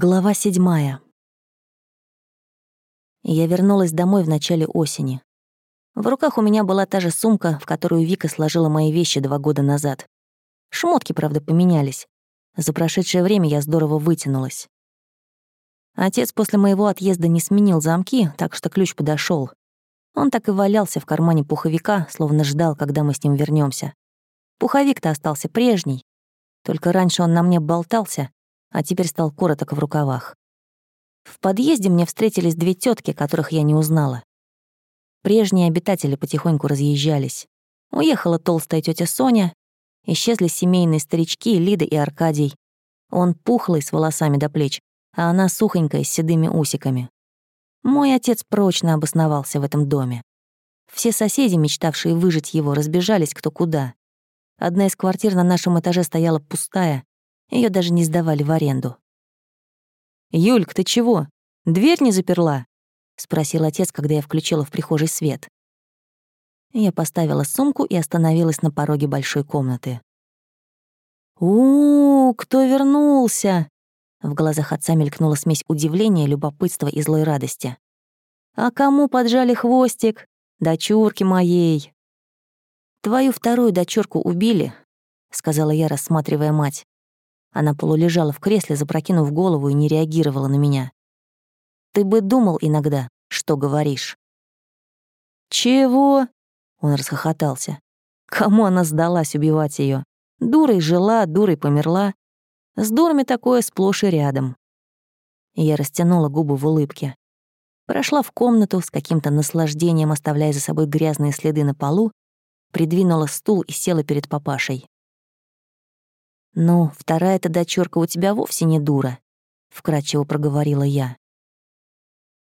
Глава седьмая. Я вернулась домой в начале осени. В руках у меня была та же сумка, в которую Вика сложила мои вещи два года назад. Шмотки, правда, поменялись. За прошедшее время я здорово вытянулась. Отец после моего отъезда не сменил замки, так что ключ подошел. Он так и валялся в кармане пуховика, словно ждал, когда мы с ним вернемся. Пуховик-то остался прежний. Только раньше он на мне болтался, а теперь стал короток в рукавах. В подъезде мне встретились две тетки, которых я не узнала. Прежние обитатели потихоньку разъезжались. Уехала толстая тетя Соня, исчезли семейные старички Лида и Аркадий. Он пухлый, с волосами до плеч, а она сухонькая, с седыми усиками. Мой отец прочно обосновался в этом доме. Все соседи, мечтавшие выжить его, разбежались кто куда. Одна из квартир на нашем этаже стояла пустая, ее даже не сдавали в аренду. «Юльк, ты чего? Дверь не заперла?» — спросил отец, когда я включила в прихожей свет. Я поставила сумку и остановилась на пороге большой комнаты. у, кто вернулся?» В глазах отца мелькнула смесь удивления, любопытства и злой радости. «А кому поджали хвостик? Дочурки моей!» «Твою вторую дочурку убили», — сказала я, рассматривая мать. Она полулежала в кресле, запрокинув голову и не реагировала на меня. «Ты бы думал иногда, что говоришь». «Чего?» — он расхохотался. «Кому она сдалась убивать ее? Дурой жила, дурой померла. С дурами такое сплошь и рядом». Я растянула губы в улыбке. Прошла в комнату с каким-то наслаждением, оставляя за собой грязные следы на полу, придвинула стул и села перед папашей. «Ну, вторая-то дочурка у тебя вовсе не дура», — вкратчиво проговорила я.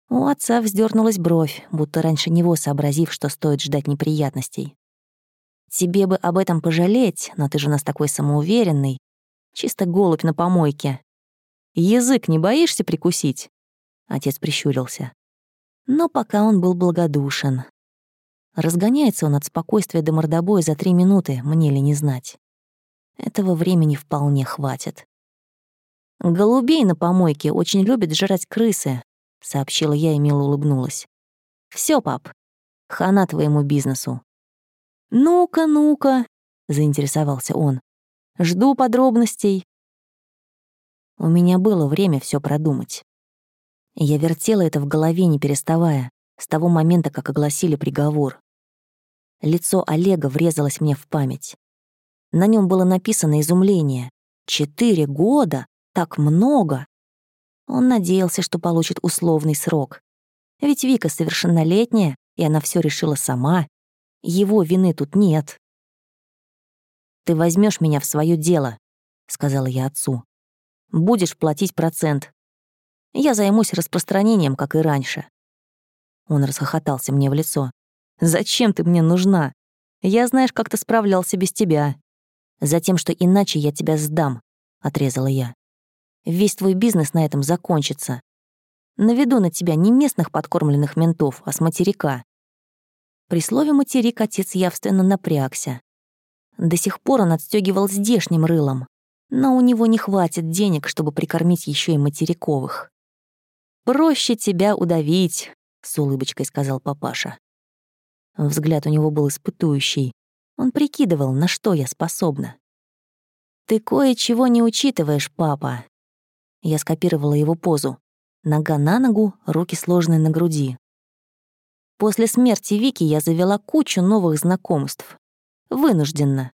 У отца вздернулась бровь, будто раньше него сообразив, что стоит ждать неприятностей. «Тебе бы об этом пожалеть, но ты же у нас такой самоуверенный. Чисто голубь на помойке. Язык не боишься прикусить?» Отец прищурился. Но пока он был благодушен. Разгоняется он от спокойствия до мордобоя за три минуты, мне ли не знать. Этого времени вполне хватит. «Голубей на помойке очень любят жрать крысы», — сообщила я и мило улыбнулась. Все, пап, хана твоему бизнесу». «Ну-ка, ну-ка», — заинтересовался он. «Жду подробностей». У меня было время все продумать. Я вертела это в голове, не переставая, с того момента, как огласили приговор. Лицо Олега врезалось мне в память. На нем было написано изумление. Четыре года? Так много! Он надеялся, что получит условный срок. Ведь Вика совершеннолетняя, и она все решила сама. Его вины тут нет. «Ты возьмешь меня в свое дело», — сказала я отцу. «Будешь платить процент. Я займусь распространением, как и раньше». Он расхохотался мне в лицо. «Зачем ты мне нужна? Я, знаешь, как-то справлялся без тебя. Затем, что иначе я тебя сдам», — отрезала я. «Весь твой бизнес на этом закончится. Наведу на тебя не местных подкормленных ментов, а с материка». При слове «материк» отец явственно напрягся. До сих пор он отстегивал здешним рылом, но у него не хватит денег, чтобы прикормить еще и материковых. «Проще тебя удавить», — с улыбочкой сказал папаша. Взгляд у него был испытующий. Он прикидывал, на что я способна. «Ты кое-чего не учитываешь, папа». Я скопировала его позу. Нога на ногу, руки сложены на груди. После смерти Вики я завела кучу новых знакомств. Вынужденно.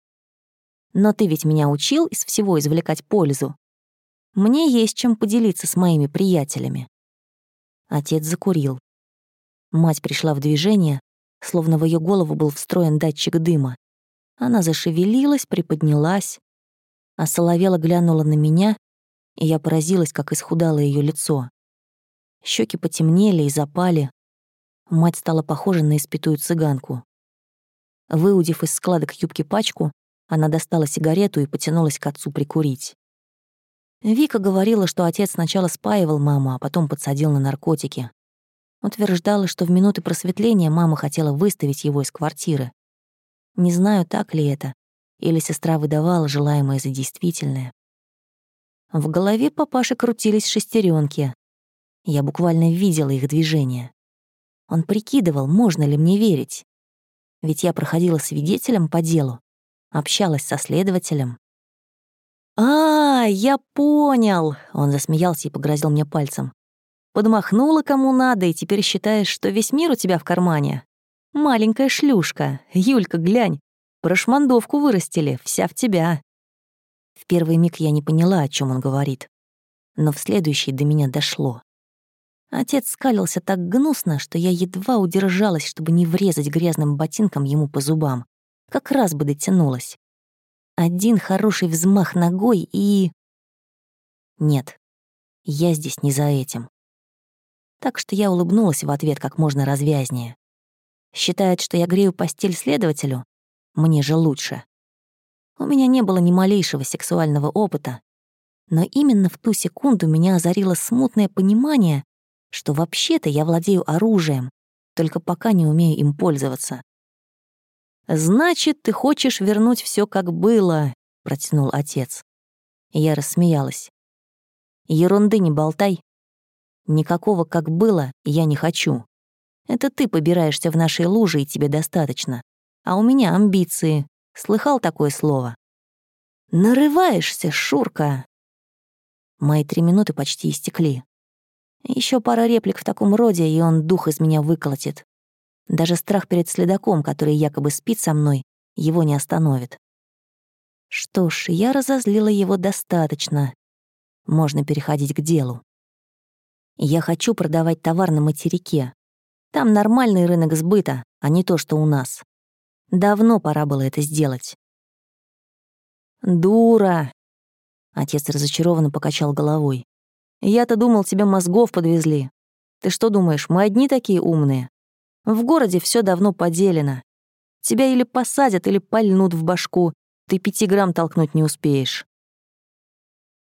Но ты ведь меня учил из всего извлекать пользу. Мне есть чем поделиться с моими приятелями. Отец закурил. Мать пришла в движение, словно в ее голову был встроен датчик дыма. Она зашевелилась, приподнялась, а соловела глянула на меня, и я поразилась, как исхудало ее лицо. Щеки потемнели и запали. Мать стала похожа на испитую цыганку. Выудив из складок юбки пачку, она достала сигарету и потянулась к отцу прикурить. Вика говорила, что отец сначала спаивал маму, а потом подсадил на наркотики. Утверждала, что в минуты просветления мама хотела выставить его из квартиры. Не знаю, так ли это, или сестра выдавала желаемое за действительное. В голове папаши крутились шестеренки. Я буквально видела их движение. Он прикидывал, можно ли мне верить. Ведь я проходила свидетелем по делу, общалась со следователем. «А, я понял!» — он засмеялся и погрозил мне пальцем. «Подмахнула кому надо, и теперь считаешь, что весь мир у тебя в кармане? Маленькая шлюшка. Юлька, глянь, прошмандовку вырастили, вся в тебя». В первый миг я не поняла, о чем он говорит. Но в следующий до меня дошло. Отец скалился так гнусно, что я едва удержалась, чтобы не врезать грязным ботинком ему по зубам. Как раз бы дотянулась. Один хороший взмах ногой и... Нет, я здесь не за этим. Так что я улыбнулась в ответ как можно развязнее. Считает, что я грею постель следователю? Мне же лучше. У меня не было ни малейшего сексуального опыта, но именно в ту секунду меня озарило смутное понимание, что вообще-то я владею оружием, только пока не умею им пользоваться. «Значит, ты хочешь вернуть все как было», — протянул отец. Я рассмеялась. «Ерунды не болтай. Никакого как было я не хочу. Это ты побираешься в нашей луже, и тебе достаточно. А у меня амбиции. Слыхал такое слово?» «Нарываешься, Шурка!» Мои три минуты почти истекли. Еще пара реплик в таком роде, и он дух из меня выколотит. Даже страх перед следаком, который якобы спит со мной, его не остановит. Что ж, я разозлила его достаточно. Можно переходить к делу. Я хочу продавать товар на материке. Там нормальный рынок сбыта, а не то, что у нас. Давно пора было это сделать. «Дура!» Отец разочарованно покачал головой. Я-то думал, тебя мозгов подвезли. Ты что думаешь, мы одни такие умные? В городе все давно поделено. Тебя или посадят, или пальнут в башку. Ты пяти грамм толкнуть не успеешь.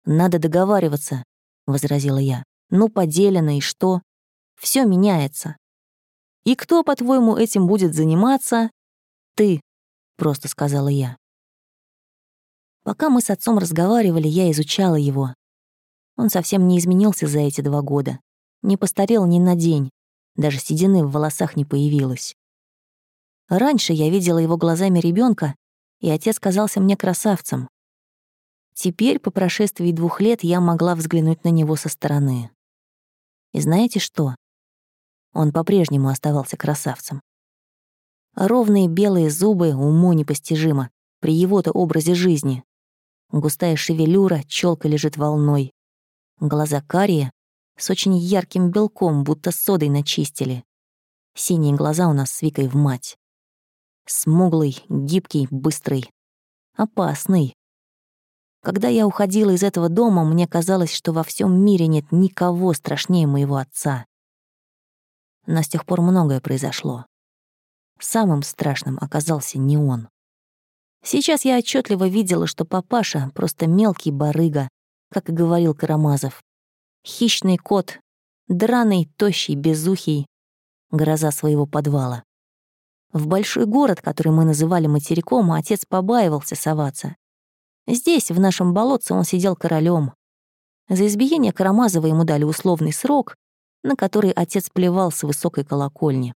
Надо договариваться, — возразила я. Ну, поделено, и что? Все меняется. И кто, по-твоему, этим будет заниматься? Ты, — просто сказала я. Пока мы с отцом разговаривали, я изучала его, он совсем не изменился за эти два года. Не постарел ни на день. Даже седины в волосах не появилось. Раньше я видела его глазами ребенка, и отец казался мне красавцем. Теперь, по прошествии двух лет, я могла взглянуть на него со стороны. И знаете что? Он по-прежнему оставался красавцем. Ровные белые зубы уму непостижимо, при его-то образе жизни. Густая шевелюра, челка лежит волной. Глаза карие, с очень ярким белком, будто содой начистили. Синие глаза у нас с Викой в мать. Смуглый, гибкий, быстрый. Опасный. Когда я уходила из этого дома, мне казалось, что во всем мире нет никого страшнее моего отца. Но с тех пор многое произошло. Самым страшным оказался не он. Сейчас я отчетливо видела, что папаша — просто мелкий барыга, как и говорил Карамазов. Хищный кот, драный, тощий, безухий, гроза своего подвала. В большой город, который мы называли материком, отец побаивался соваться. Здесь, в нашем болотце, он сидел королем. За избиение Карамазова ему дали условный срок, на который отец плевал с высокой колокольни.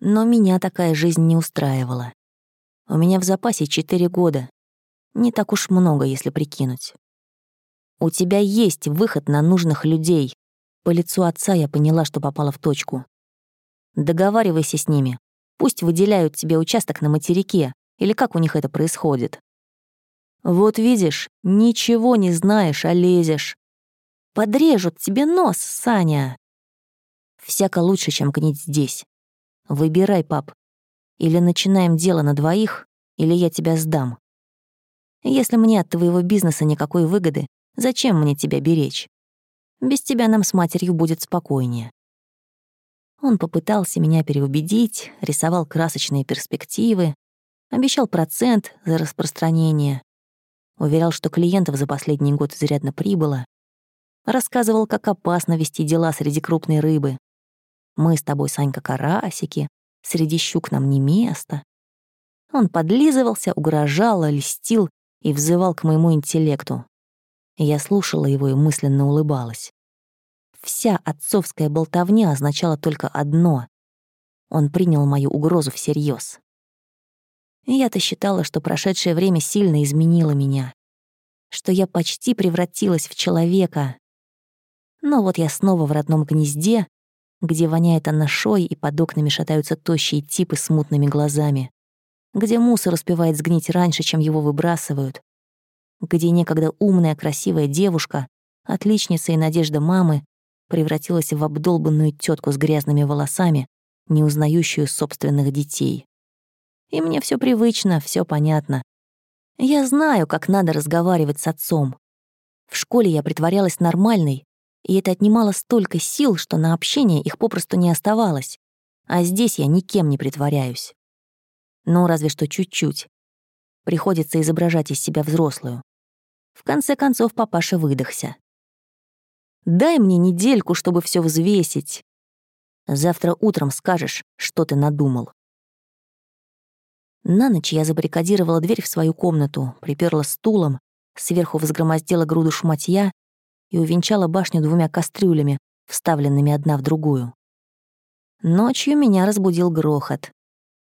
Но меня такая жизнь не устраивала. У меня в запасе четыре года. Не так уж много, если прикинуть. У тебя есть выход на нужных людей. По лицу отца я поняла, что попала в точку. Договаривайся с ними. Пусть выделяют тебе участок на материке, или как у них это происходит. Вот видишь, ничего не знаешь, а лезешь. Подрежут тебе нос, Саня. Всяко лучше, чем гнить здесь. Выбирай, пап. Или начинаем дело на двоих, или я тебя сдам. Если мне от твоего бизнеса никакой выгоды, Зачем мне тебя беречь? Без тебя нам с матерью будет спокойнее». Он попытался меня переубедить, рисовал красочные перспективы, обещал процент за распространение, уверял, что клиентов за последний год изрядно прибыло, рассказывал, как опасно вести дела среди крупной рыбы. Мы с тобой, Санька, карасики, среди щук нам не место. Он подлизывался, угрожал, льстил и взывал к моему интеллекту, Я слушала его и мысленно улыбалась. Вся отцовская болтовня означала только одно — он принял мою угрозу всерьез. Я-то считала, что прошедшее время сильно изменило меня, что я почти превратилась в человека. Но вот я снова в родном гнезде, где воняет анашой и под окнами шатаются тощие типы с мутными глазами, где мусор успевает сгнить раньше, чем его выбрасывают, где некогда умная, красивая девушка, отличница и надежда мамы, превратилась в обдолбанную тетку с грязными волосами, не узнающую собственных детей. И мне все привычно, все понятно. Я знаю, как надо разговаривать с отцом. В школе я притворялась нормальной, и это отнимало столько сил, что на общение их попросту не оставалось. А здесь я никем не притворяюсь. Ну, разве что чуть-чуть. Приходится изображать из себя взрослую. В конце концов, папаша выдохся. «Дай мне недельку, чтобы все взвесить. Завтра утром скажешь, что ты надумал». На ночь я забаррикадировала дверь в свою комнату, приперла стулом, сверху взгромоздила груду шматья и увенчала башню двумя кастрюлями, вставленными одна в другую. Ночью меня разбудил грохот.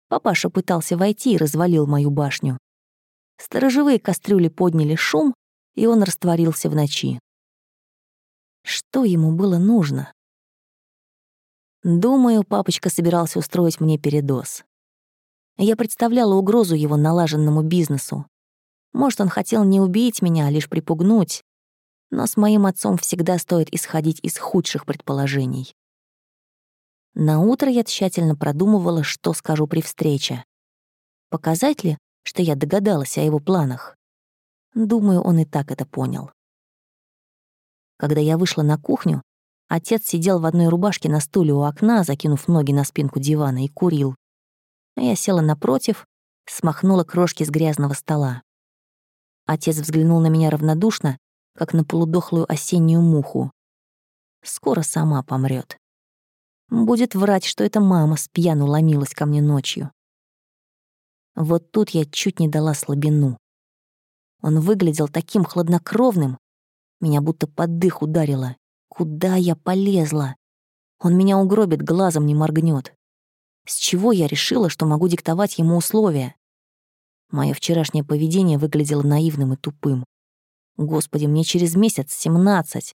Папаша пытался войти и развалил мою башню. Сторожевые кастрюли подняли шум, и он растворился в ночи. Что ему было нужно? Думаю, папочка собирался устроить мне передоз. Я представляла угрозу его налаженному бизнесу. Может, он хотел не убить меня, а лишь припугнуть, но с моим отцом всегда стоит исходить из худших предположений. На утро я тщательно продумывала, что скажу при встрече. Показать ли, что я догадалась о его планах? Думаю, он и так это понял. Когда я вышла на кухню, отец сидел в одной рубашке на стуле у окна, закинув ноги на спинку дивана и курил. Я села напротив, смахнула крошки с грязного стола. Отец взглянул на меня равнодушно как на полудохлую осеннюю муху. Скоро сама помрет. Будет врать, что это мама с пьяну ломилась ко мне ночью. Вот тут я чуть не дала слабину. Он выглядел таким хладнокровным. Меня будто под дых ударило. Куда я полезла? Он меня угробит, глазом не моргнет. С чего я решила, что могу диктовать ему условия? Мое вчерашнее поведение выглядело наивным и тупым. Господи, мне через месяц семнадцать,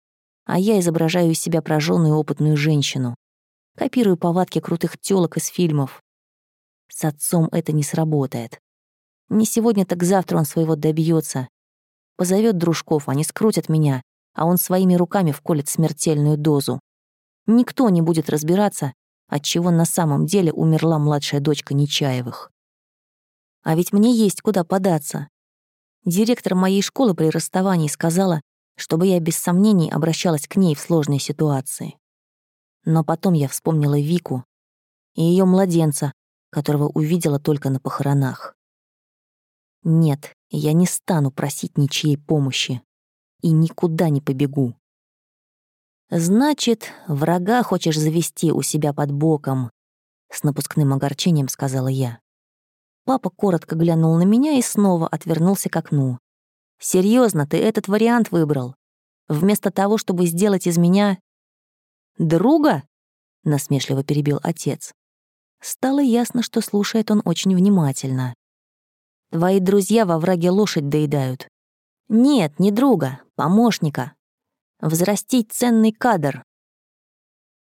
а я изображаю из себя прожженную опытную женщину. Копирую повадки крутых тёлок из фильмов. С отцом это не сработает. Не сегодня, так завтра он своего добьется. Позовет дружков, они скрутят меня, а он своими руками вколет смертельную дозу. Никто не будет разбираться, от чего на самом деле умерла младшая дочка Нечаевых. А ведь мне есть куда податься. Директор моей школы при расставании сказала, чтобы я без сомнений обращалась к ней в сложной ситуации. Но потом я вспомнила Вику и ее младенца, которого увидела только на похоронах. Нет, я не стану просить ничьей помощи и никуда не побегу. «Значит, врага хочешь завести у себя под боком», — с напускным огорчением сказала я. Папа коротко глянул на меня и снова отвернулся к окну. Серьезно, ты этот вариант выбрал? Вместо того, чтобы сделать из меня... «Друга?» — насмешливо перебил отец. Стало ясно, что слушает он очень внимательно. «Твои друзья во враге лошадь доедают». «Нет, не друга, помощника. Взрастить ценный кадр».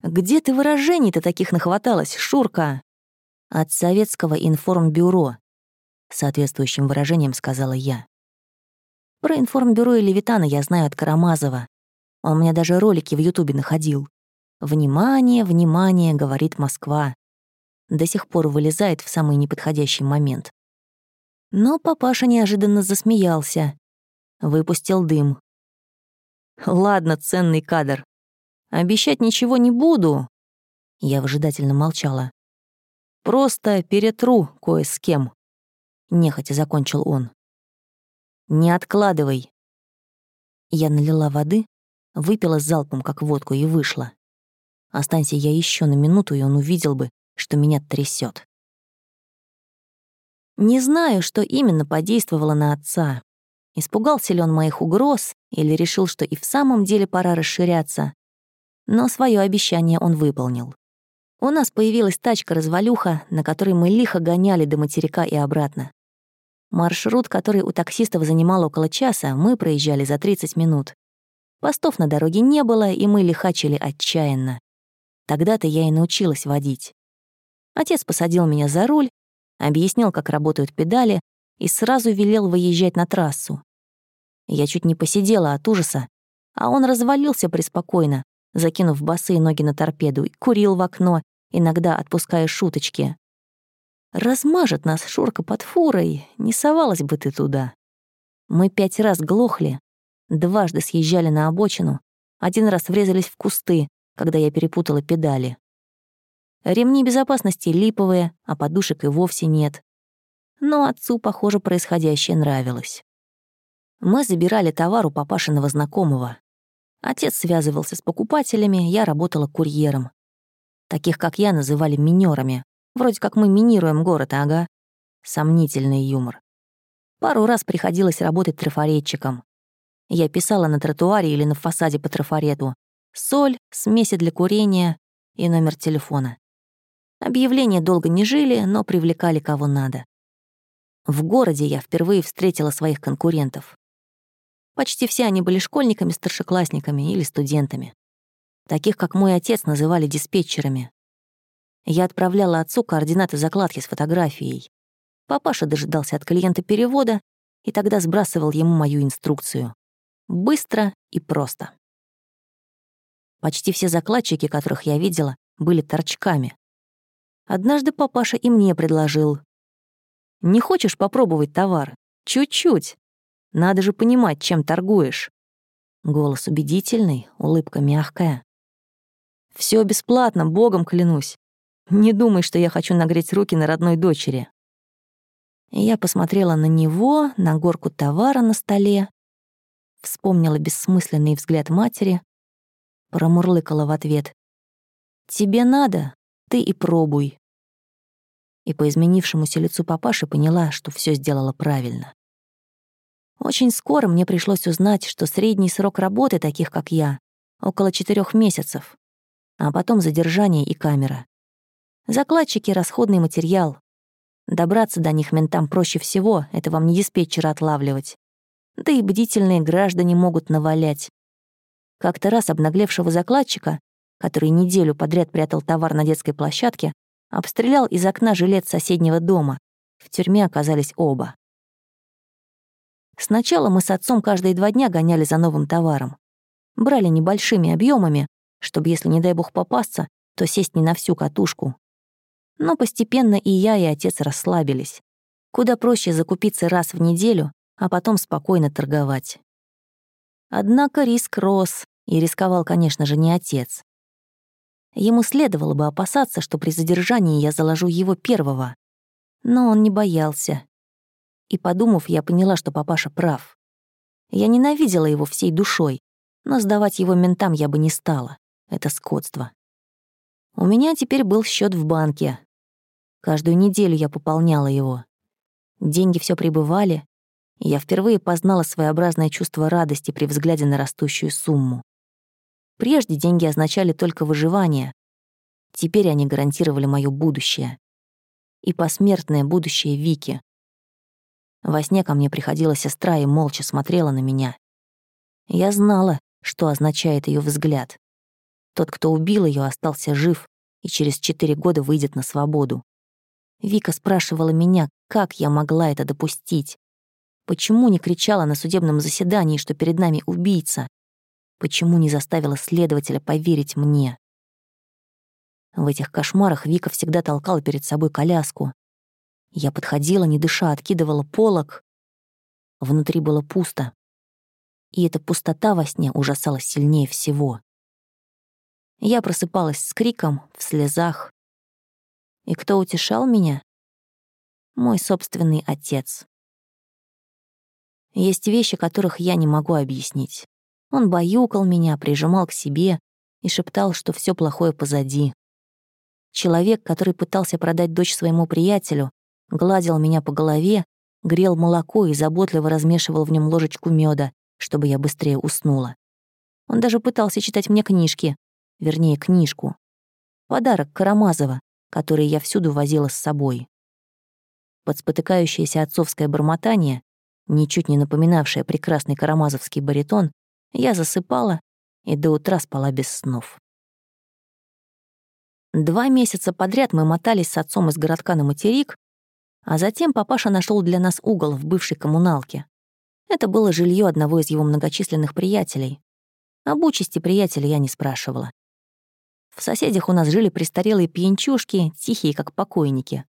«Где ты выражений-то таких нахваталась, Шурка?» От советского информбюро, соответствующим выражением сказала я. Про информбюро и Левитана я знаю от Карамазова. Он мне даже ролики в Ютубе находил. «Внимание, внимание», — говорит Москва. До сих пор вылезает в самый неподходящий момент. Но папаша неожиданно засмеялся. Выпустил дым. «Ладно, ценный кадр. Обещать ничего не буду». Я выжидательно молчала. Просто перетру кое с кем. Нехотя закончил он. Не откладывай. Я налила воды, выпила залпом, как водку, и вышла. Останься я еще на минуту, и он увидел бы, что меня трясет. Не знаю, что именно подействовало на отца. Испугался ли он моих угроз или решил, что и в самом деле пора расширяться? Но свое обещание он выполнил. У нас появилась тачка-развалюха, на которой мы лихо гоняли до материка и обратно. Маршрут, который у таксистов занимал около часа, мы проезжали за 30 минут. Постов на дороге не было, и мы лихачили отчаянно. Тогда-то я и научилась водить. Отец посадил меня за руль, объяснил, как работают педали, и сразу велел выезжать на трассу. Я чуть не посидела от ужаса, а он развалился преспокойно, закинув босые ноги на торпеду, и курил в окно, иногда отпуская шуточки. «Размажет нас Шурка под фурой, не совалась бы ты туда». Мы пять раз глохли, дважды съезжали на обочину, один раз врезались в кусты, когда я перепутала педали. Ремни безопасности липовые, а подушек и вовсе нет. Но отцу, похоже, происходящее нравилось. Мы забирали товар у папашиного знакомого. Отец связывался с покупателями, я работала курьером. Таких, как я, называли минерами. Вроде как мы минируем город, ага. Сомнительный юмор. Пару раз приходилось работать трафаретчиком. Я писала на тротуаре или на фасаде по трафарету. Соль, смеси для курения и номер телефона. Объявления долго не жили, но привлекали кого надо. В городе я впервые встретила своих конкурентов. Почти все они были школьниками, старшеклассниками или студентами. Таких, как мой отец, называли диспетчерами. Я отправляла отцу координаты закладки с фотографией. Папаша дожидался от клиента перевода и тогда сбрасывал ему мою инструкцию. Быстро и просто. Почти все закладчики, которых я видела, были торчками. Однажды папаша и мне предложил. «Не хочешь попробовать товар? Чуть-чуть. Надо же понимать, чем торгуешь». Голос убедительный, улыбка мягкая. Все бесплатно, богом клянусь. Не думай, что я хочу нагреть руки на родной дочери». Я посмотрела на него, на горку товара на столе, вспомнила бессмысленный взгляд матери, промурлыкала в ответ. «Тебе надо, ты и пробуй». И по изменившемуся лицу папаши поняла, что все сделала правильно. Очень скоро мне пришлось узнать, что средний срок работы таких, как я, около четырех месяцев, а потом задержание и камера. Закладчики — расходный материал. Добраться до них ментам проще всего, это вам не диспетчера отлавливать. Да и бдительные граждане могут навалять. Как-то раз обнаглевшего закладчика, который неделю подряд прятал товар на детской площадке, обстрелял из окна жилет соседнего дома. В тюрьме оказались оба. Сначала мы с отцом каждые два дня гоняли за новым товаром. Брали небольшими объемами, чтобы, если, не дай бог, попасться, то сесть не на всю катушку, но постепенно и я, и отец расслабились. Куда проще закупиться раз в неделю, а потом спокойно торговать. Однако риск рос, и рисковал, конечно же, не отец. Ему следовало бы опасаться, что при задержании я заложу его первого. Но он не боялся. И, подумав, я поняла, что папаша прав. Я ненавидела его всей душой, но сдавать его ментам я бы не стала. Это скотство. У меня теперь был счет в банке. Каждую неделю я пополняла его. Деньги все прибывали, и я впервые познала своеобразное чувство радости при взгляде на растущую сумму. Прежде деньги означали только выживание. Теперь они гарантировали моё будущее. И посмертное будущее Вики. Во сне ко мне приходила сестра и молча смотрела на меня. Я знала, что означает ее взгляд. Тот, кто убил ее, остался жив и через четыре года выйдет на свободу. Вика спрашивала меня, как я могла это допустить. Почему не кричала на судебном заседании, что перед нами убийца? Почему не заставила следователя поверить мне? В этих кошмарах Вика всегда толкала перед собой коляску. Я подходила, не дыша, откидывала полок. Внутри было пусто. И эта пустота во сне ужасала сильнее всего. Я просыпалась с криком, в слезах. И кто утешал меня? Мой собственный отец. Есть вещи, которых я не могу объяснить. Он баюкал меня, прижимал к себе и шептал, что все плохое позади. Человек, который пытался продать дочь своему приятелю, гладил меня по голове, грел молоко и заботливо размешивал в нем ложечку меда, чтобы я быстрее уснула. Он даже пытался читать мне книжки, вернее, книжку. Подарок Карамазова, который я всюду возила с собой. Под спотыкающееся отцовское бормотание, ничуть не напоминавшее прекрасный карамазовский баритон, я засыпала и до утра спала без снов. Два месяца подряд мы мотались с отцом из городка на материк, а затем папаша нашел для нас угол в бывшей коммуналке. Это было жилье одного из его многочисленных приятелей. Об участи приятеля я не спрашивала. В соседях у нас жили престарелые пьянчушки, тихие, как покойники.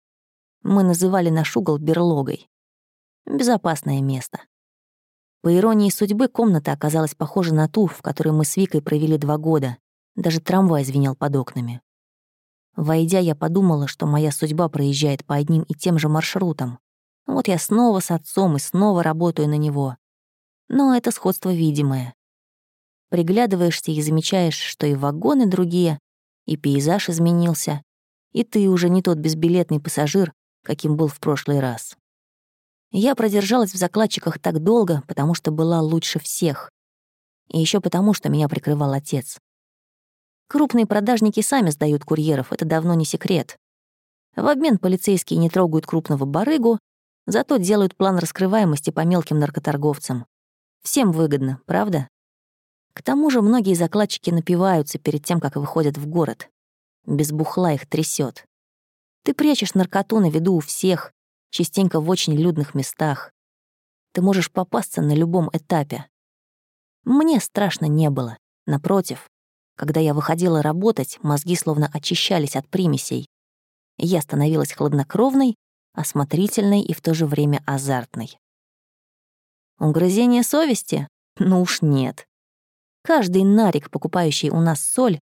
Мы называли наш угол берлогой. Безопасное место. По иронии судьбы, комната оказалась похожа на ту, в которой мы с Викой провели два года. Даже трамвай звенел под окнами. Войдя, я подумала, что моя судьба проезжает по одним и тем же маршрутам. Вот я снова с отцом и снова работаю на него. Но это сходство видимое. Приглядываешься и замечаешь, что и вагоны другие, и пейзаж изменился, и ты уже не тот безбилетный пассажир, каким был в прошлый раз. Я продержалась в закладчиках так долго, потому что была лучше всех. И еще потому, что меня прикрывал отец. Крупные продажники сами сдают курьеров, это давно не секрет. В обмен полицейские не трогают крупного барыгу, зато делают план раскрываемости по мелким наркоторговцам. Всем выгодно, правда? К тому же многие закладчики напиваются перед тем, как выходят в город. Без бухла их трясет. Ты прячешь наркоту на виду у всех, частенько в очень людных местах. Ты можешь попасться на любом этапе. Мне страшно не было. Напротив, когда я выходила работать, мозги словно очищались от примесей. Я становилась хладнокровной, осмотрительной и в то же время азартной. Угрызение совести? Ну уж нет. Каждый нарик, покупающий у нас соль,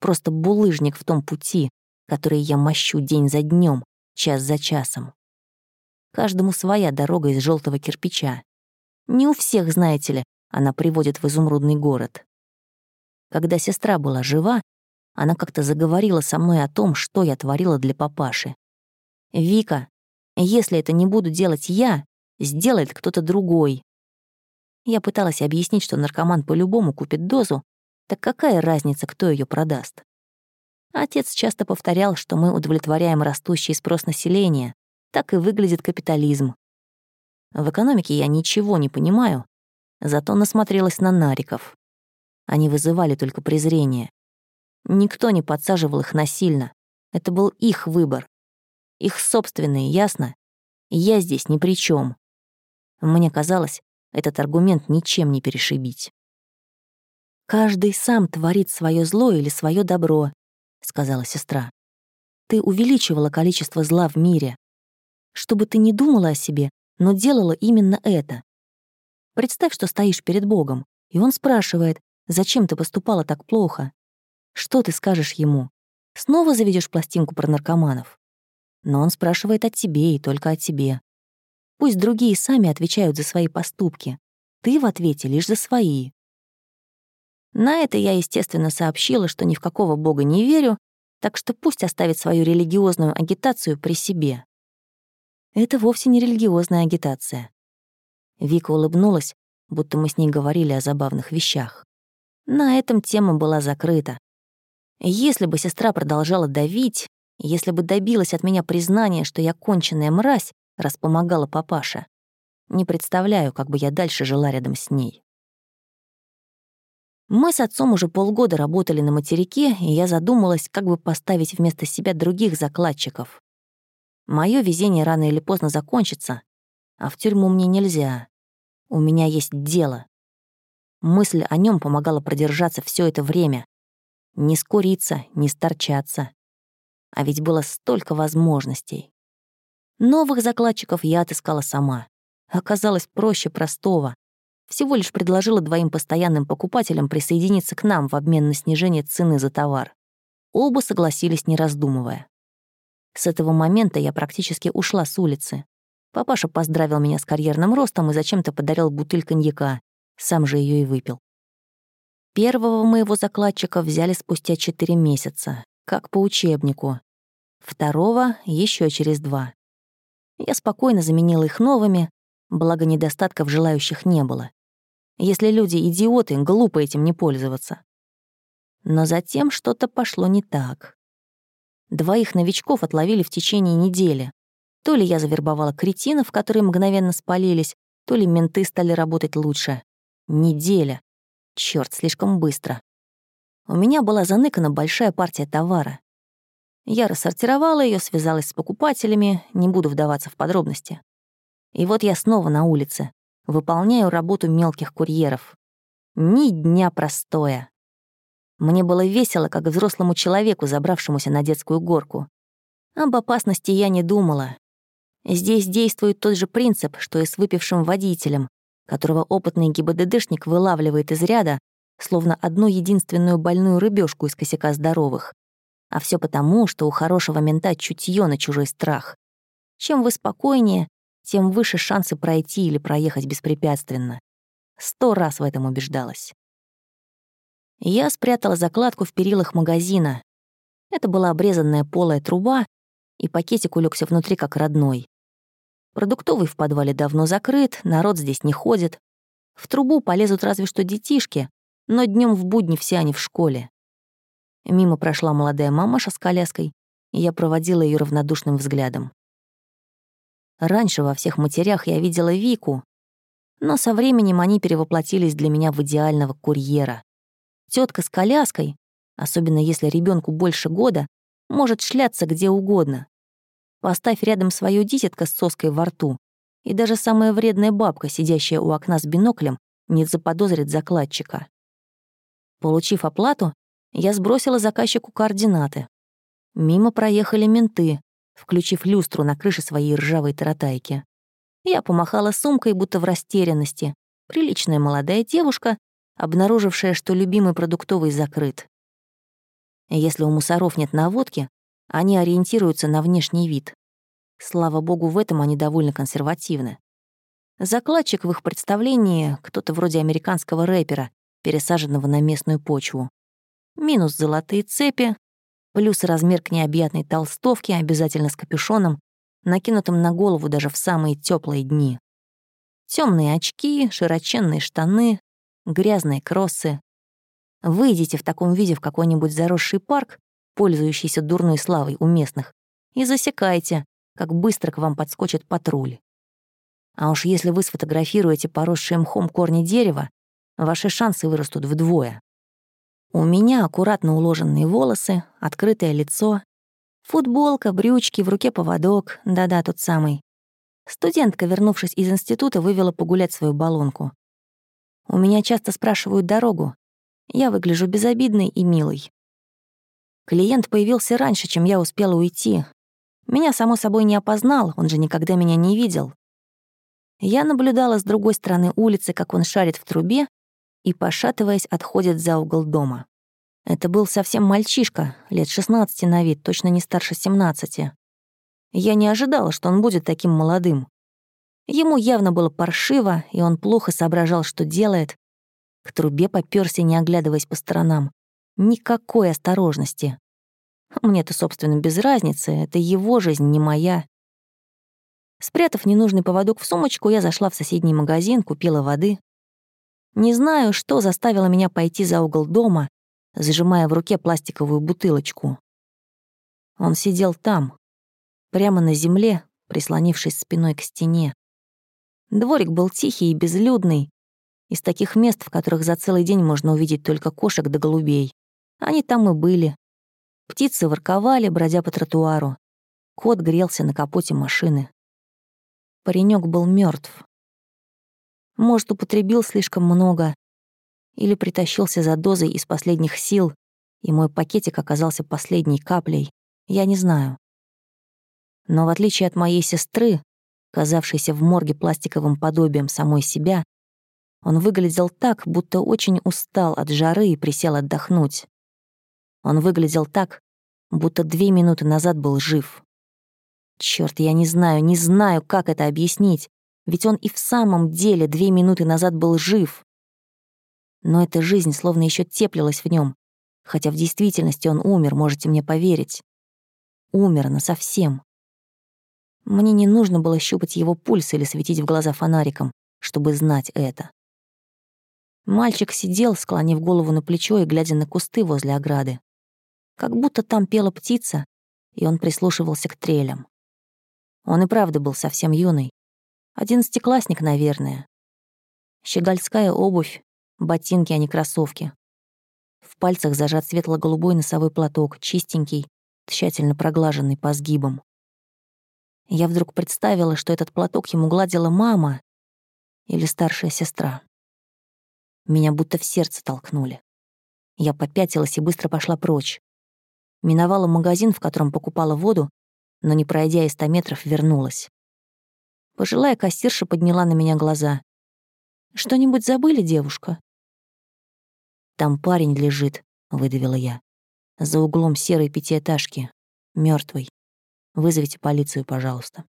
просто булыжник в том пути, который я мощу день за днем, час за часом. Каждому своя дорога из желтого кирпича. Не у всех, знаете ли, она приводит в изумрудный город. Когда сестра была жива, она как-то заговорила со мной о том, что я творила для папаши. «Вика, если это не буду делать я, сделает кто-то другой». Я пыталась объяснить, что наркоман по-любому купит дозу, так какая разница, кто ее продаст? Отец часто повторял, что мы удовлетворяем растущий спрос населения, так и выглядит капитализм. В экономике я ничего не понимаю, зато насмотрелась на нариков. Они вызывали только презрение. Никто не подсаживал их насильно. Это был их выбор. Их собственный, ясно? Я здесь ни при чем. Мне казалось, этот аргумент ничем не перешибить. «Каждый сам творит свое зло или свое добро», — сказала сестра. «Ты увеличивала количество зла в мире. Чтобы ты не думала о себе, но делала именно это. Представь, что стоишь перед Богом, и Он спрашивает, Зачем ты поступала так плохо? Что ты скажешь ему? Снова заведешь пластинку про наркоманов? Но он спрашивает о тебе и только о тебе. Пусть другие сами отвечают за свои поступки. Ты в ответе лишь за свои. На это я, естественно, сообщила, что ни в какого бога не верю, так что пусть оставит свою религиозную агитацию при себе. Это вовсе не религиозная агитация. Вика улыбнулась, будто мы с ней говорили о забавных вещах. На этом тема была закрыта. Если бы сестра продолжала давить, если бы добилась от меня признания, что я конченная мразь, раз помогала папаше, не представляю, как бы я дальше жила рядом с ней. Мы с отцом уже полгода работали на материке, и я задумалась, как бы поставить вместо себя других закладчиков. Моё везение рано или поздно закончится, а в тюрьму мне нельзя. У меня есть дело. Мысль о нем помогала продержаться все это время. Не скуриться, не сторчаться. А ведь было столько возможностей. Новых закладчиков я отыскала сама. Оказалось проще простого. Всего лишь предложила двоим постоянным покупателям присоединиться к нам в обмен на снижение цены за товар. Оба согласились, не раздумывая. С этого момента я практически ушла с улицы. Папаша поздравил меня с карьерным ростом и зачем-то подарил бутыль коньяка, сам же ее и выпил. Первого моего закладчика взяли спустя четыре месяца, как по учебнику. Второго — еще через два. Я спокойно заменила их новыми, благо недостатков желающих не было. Если люди идиоты, глупо этим не пользоваться. Но затем что-то пошло не так. Двоих новичков отловили в течение недели. То ли я завербовала кретинов, которые мгновенно спалились, то ли менты стали работать лучше. Неделя. Черт, слишком быстро. У меня была заныкана большая партия товара. Я рассортировала ее, связалась с покупателями, не буду вдаваться в подробности. И вот я снова на улице, выполняю работу мелких курьеров. Ни дня простоя. Мне было весело, как взрослому человеку, забравшемуся на детскую горку. Об опасности я не думала. Здесь действует тот же принцип, что и с выпившим водителем, которого опытный ГИБДДшник вылавливает из ряда, словно одну единственную больную рыбешку из косяка здоровых. А все потому, что у хорошего мента чутье на чужой страх. Чем вы спокойнее, тем выше шансы пройти или проехать беспрепятственно. Сто раз в этом убеждалась. Я спрятала закладку в перилах магазина. Это была обрезанная полая труба, и пакетик улегся внутри как родной. Продуктовый в подвале давно закрыт, народ здесь не ходит. В трубу полезут разве что детишки, но днем в будни все они в школе. Мимо прошла молодая мамаша с коляской, и я проводила ее равнодушным взглядом. Раньше во всех матерях я видела Вику, но со временем они перевоплотились для меня в идеального курьера. Тетка с коляской, особенно если ребенку больше года, может шляться где угодно. Поставь рядом свою дитятка с соской во рту, и даже самая вредная бабка, сидящая у окна с биноклем, не заподозрит закладчика. Получив оплату, я сбросила заказчику координаты. Мимо проехали менты, включив люстру на крыше своей ржавой таратайки. Я помахала сумкой, будто в растерянности. Приличная молодая девушка обнаружившая, что любимый продуктовый закрыт. Если у мусоров нет наводки, они ориентируются на внешний вид. Слава богу, в этом они довольно консервативны. Закладчик в их представлении — кто-то вроде американского рэпера, пересаженного на местную почву. Минус золотые цепи, плюс размер к необъятной толстовке, обязательно с капюшоном, накинутым на голову даже в самые теплые дни. Темные очки, широченные штаны, грязные кроссы. Выйдите в таком виде в какой-нибудь заросший парк, пользующийся дурной славой у местных, и засекайте, как быстро к вам подскочит патруль. А уж если вы сфотографируете поросшие мхом корни дерева, ваши шансы вырастут вдвое. У меня аккуратно уложенные волосы, открытое лицо, футболка, брючки, в руке поводок, да-да, тот самый. Студентка, вернувшись из института, вывела погулять свою баллонку. У меня часто спрашивают дорогу. Я выгляжу безобидной и милой. Клиент появился раньше, чем я успела уйти. Меня, само собой, не опознал, он же никогда меня не видел. Я наблюдала с другой стороны улицы, как он шарит в трубе и, пошатываясь, отходит за угол дома. Это был совсем мальчишка, лет 16 на вид, точно не старше 17. Я не ожидала, что он будет таким молодым. Ему явно было паршиво, и он плохо соображал, что делает. К трубе попёрся, не оглядываясь по сторонам. Никакой осторожности. Мне-то, собственно, без разницы, это его жизнь, не моя. Спрятав ненужный поводок в сумочку, я зашла в соседний магазин, купила воды. Не знаю, что заставило меня пойти за угол дома, зажимая в руке пластиковую бутылочку. Он сидел там, прямо на земле, прислонившись спиной к стене. Дворик был тихий и безлюдный, из таких мест, в которых за целый день можно увидеть только кошек да голубей. Они там и были. Птицы ворковали, бродя по тротуару. Кот грелся на капоте машины. Паренек был мертв. Может, употребил слишком много или притащился за дозой из последних сил, и мой пакетик оказался последней каплей, я не знаю. Но в отличие от моей сестры, казавшийся в морге пластиковым подобием самой себя, он выглядел так, будто очень устал от жары и присел отдохнуть. Он выглядел так, будто две минуты назад был жив. Черт, я не знаю, не знаю, как это объяснить, ведь он и в самом деле две минуты назад был жив. Но эта жизнь словно еще теплилась в нем, хотя в действительности он умер, можете мне поверить. Умер насовсем. Мне не нужно было щупать его пульс или светить в глаза фонариком, чтобы знать это. Мальчик сидел, склонив голову на плечо и глядя на кусты возле ограды. Как будто там пела птица, и он прислушивался к трелям. Он и правда был совсем юный. Одиннадцатиклассник, наверное. Щегольская обувь, ботинки, а не кроссовки. В пальцах зажат светло-голубой носовой платок, чистенький, тщательно проглаженный по сгибам. Я вдруг представила, что этот платок ему гладила мама или старшая сестра. Меня будто в сердце толкнули. Я попятилась и быстро пошла прочь. Миновала магазин, в котором покупала воду, но, не пройдя и ста метров, вернулась. Пожилая кассирша подняла на меня глаза. «Что-нибудь забыли, девушка?» «Там парень лежит», — выдавила я. «За углом серой пятиэтажки. мертвый. Вызовите полицию, пожалуйста».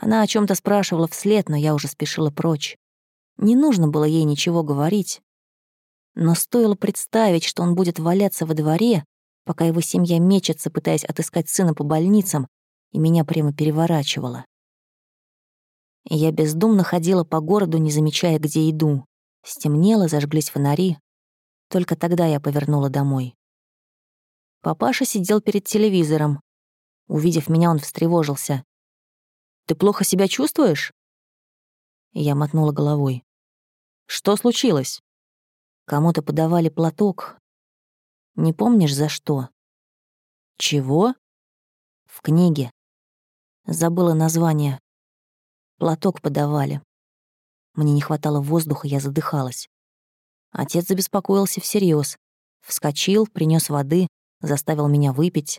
Она о чем то спрашивала вслед, но я уже спешила прочь. Не нужно было ей ничего говорить. Но стоило представить, что он будет валяться во дворе, пока его семья мечется, пытаясь отыскать сына по больницам, и меня прямо переворачивало. Я бездумно ходила по городу, не замечая, где иду. Стемнело, зажглись фонари. Только тогда я повернула домой. Папаша сидел перед телевизором. Увидев меня, он встревожился. «Ты плохо себя чувствуешь?» Я мотнула головой. «Что случилось?» Кому-то подавали платок, не помнишь, за что?» «Чего?» «В книге. Забыла название. Платок подавали. Мне не хватало воздуха, я задыхалась. Отец забеспокоился всерьез. Вскочил, принес воды, заставил меня выпить.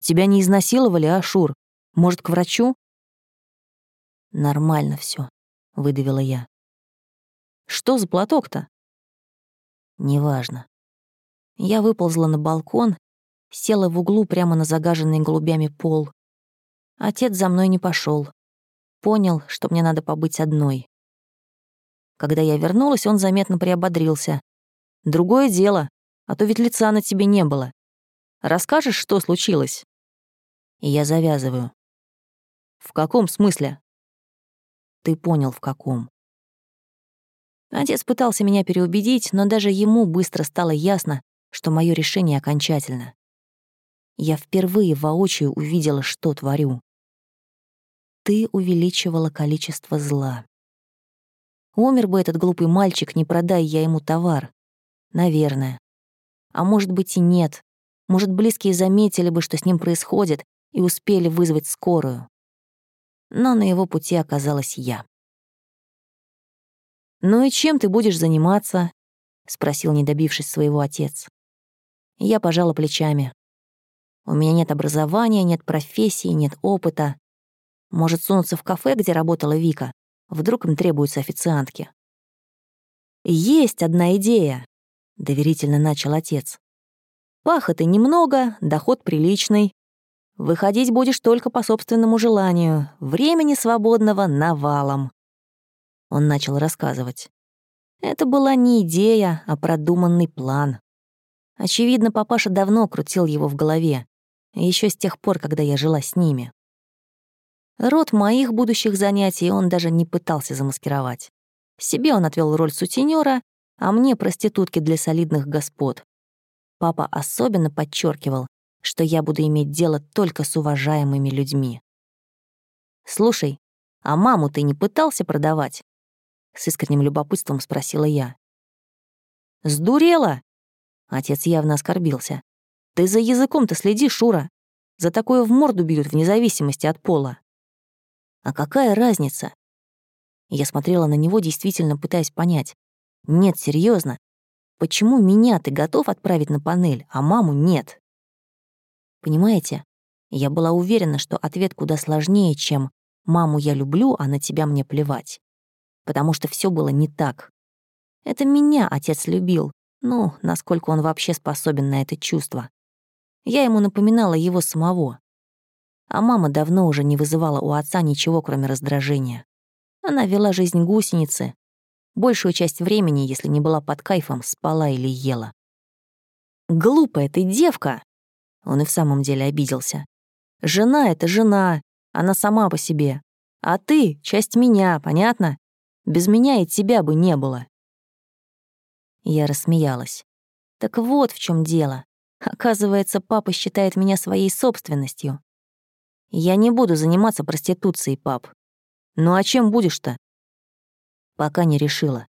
«Тебя не изнасиловали, а, Шур? Может, к врачу?» «Нормально все, выдавила я. «Что за платок-то?» «Неважно. Я выползла на балкон, села в углу прямо на загаженный голубями пол. Отец за мной не пошел. Понял, что мне надо побыть одной. Когда я вернулась, он заметно приободрился. «Другое дело, а то ведь лица на тебе не было. Расскажешь, что случилось?» И я завязываю. «В каком смысле?» «Ты понял, в каком». Отец пытался меня переубедить, но даже ему быстро стало ясно, что мое решение окончательно. Я впервые воочию увидела, что творю. Ты увеличивала количество зла. Умер бы этот глупый мальчик, не продай я ему товар. Наверное. А может быть и нет. Может, близкие заметили бы, что с ним происходит, и успели вызвать скорую. Но на его пути оказалась я. «Ну и чем ты будешь заниматься?» — спросил, не добившись своего отец. Я пожала плечами. У меня нет образования, нет профессии, нет опыта. Может, сунуться в кафе, где работала Вика? Вдруг им требуются официантки. «Есть одна идея», — доверительно начал отец. «Пахоты немного, доход приличный. Выходить будешь только по собственному желанию, времени свободного навалом». Он начал рассказывать. Это была не идея, а продуманный план. Очевидно, папаша давно крутил его в голове, еще с тех пор, когда я жила с ними. Род моих будущих занятий он даже не пытался замаскировать. Себе он отвел роль сутенера, а мне — проститутки для солидных господ. Папа особенно подчеркивал, что я буду иметь дело только с уважаемыми людьми. «Слушай, а маму ты не пытался продавать?» С искренним любопытством спросила я. «Сдурела?» Отец явно оскорбился. «Ты за языком-то следи, Шура. За такое в морду бьют вне зависимости от пола». «А какая разница?» Я смотрела на него, действительно пытаясь понять. «Нет, серьезно. Почему меня ты готов отправить на панель, а маму нет?» Понимаете, я была уверена, что ответ куда сложнее, чем «маму я люблю, а на тебя мне плевать». Потому что все было не так. Это меня отец любил, ну, насколько он вообще способен на это чувство. Я ему напоминала его самого. А мама давно уже не вызывала у отца ничего, кроме раздражения. Она вела жизнь гусеницы. Большую часть времени, если не была под кайфом, спала или ела. «Глупая ты девка!» Он и в самом деле обиделся. «Жена — это жена, Она сама по себе. А ты — часть меня, понятно? Без меня и тебя бы не было». Я рассмеялась. «Так вот в чем дело. Оказывается, папа считает меня своей собственностью. Я не буду заниматься проституцией, пап. Ну а чем будешь-то? Пока не решила.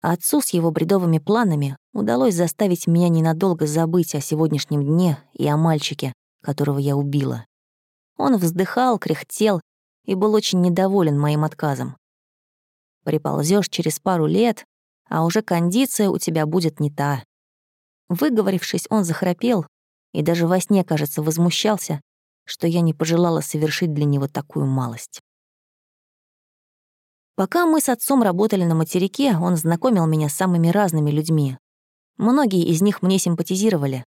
Отцу с его бредовыми планами удалось заставить меня ненадолго забыть о сегодняшнем дне и о мальчике, которого я убила. Он вздыхал, кряхтел и был очень недоволен моим отказом. Приползешь через пару лет, а уже кондиция у тебя будет не та. Выговорившись, он захрапел и даже во сне, кажется, возмущался, что я не пожелала совершить для него такую малость. Пока мы с отцом работали на материке, он знакомил меня с самыми разными людьми. Многие из них мне симпатизировали.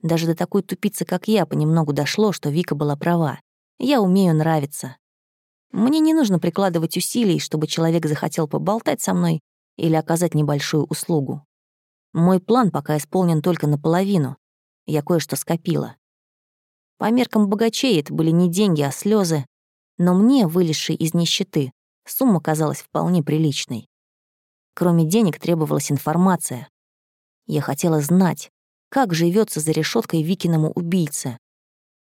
Даже до такой тупицы, как я, понемногу дошло, что Вика была права. Я умею нравиться. Мне не нужно прикладывать усилий, чтобы человек захотел поболтать со мной или оказать небольшую услугу. Мой план пока исполнен только наполовину. Я кое-что скопила. По меркам богачей это были не деньги, а слезы, но мне, вылезшей из нищеты, сумма казалась вполне приличной. Кроме денег требовалась информация. Я хотела знать, как живется за решеткой Викиному убийце.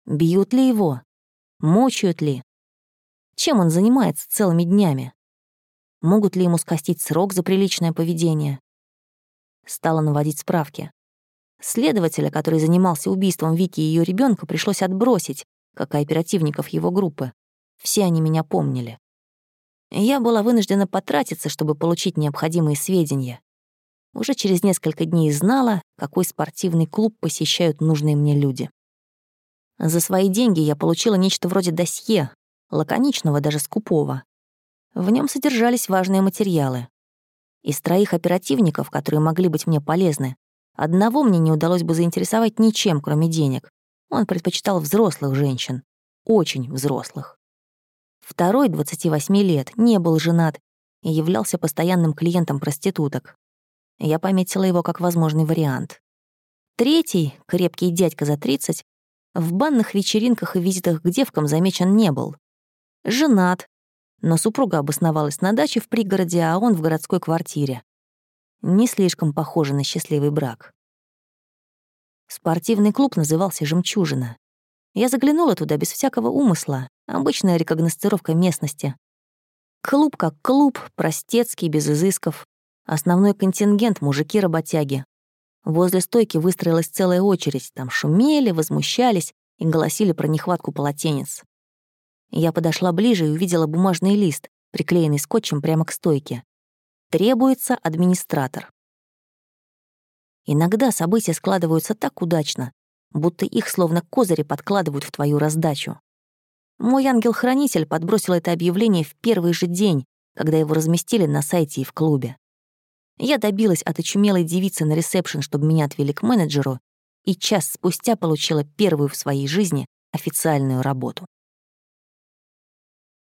Бьют ли его? Мочают ли? Чем он занимается целыми днями? Могут ли ему скостить срок за приличное поведение? Стала наводить справки. Следователя, который занимался убийством Вики и ее ребенка, пришлось отбросить, как и оперативников его группы. Все они меня помнили. Я была вынуждена потратиться, чтобы получить необходимые сведения. Уже через несколько дней знала, какой спортивный клуб посещают нужные мне люди. За свои деньги я получила нечто вроде досье, лаконичного, даже скупого. В нем содержались важные материалы. Из троих оперативников, которые могли быть мне полезны, одного мне не удалось бы заинтересовать ничем, кроме денег. Он предпочитал взрослых женщин. Очень взрослых. Второй, 28 лет, не был женат и являлся постоянным клиентом проституток. Я пометила его как возможный вариант. Третий, крепкий дядька за 30, в банных вечеринках и визитах к девкам замечен не был. Женат, но супруга обосновалась на даче в пригороде, а он в городской квартире. Не слишком похоже на счастливый брак. Спортивный клуб назывался «Жемчужина». Я заглянула туда без всякого умысла, обычная рекогностировка местности. Клуб как клуб, простецкий, без изысков. Основной контингент — мужики-работяги. Возле стойки выстроилась целая очередь, там шумели, возмущались и голосили про нехватку полотенец. Я подошла ближе и увидела бумажный лист, приклеенный скотчем прямо к стойке. Требуется администратор. Иногда события складываются так удачно, будто их словно козыри подкладывают в твою раздачу. Мой ангел-хранитель подбросил это объявление в первый же день, когда его разместили на сайте и в клубе. Я добилась от очумелой девицы на ресепшн, чтобы меня отвели к менеджеру, и час спустя получила первую в своей жизни официальную работу.